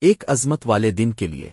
ایک عظمت والے دن کے لیے۔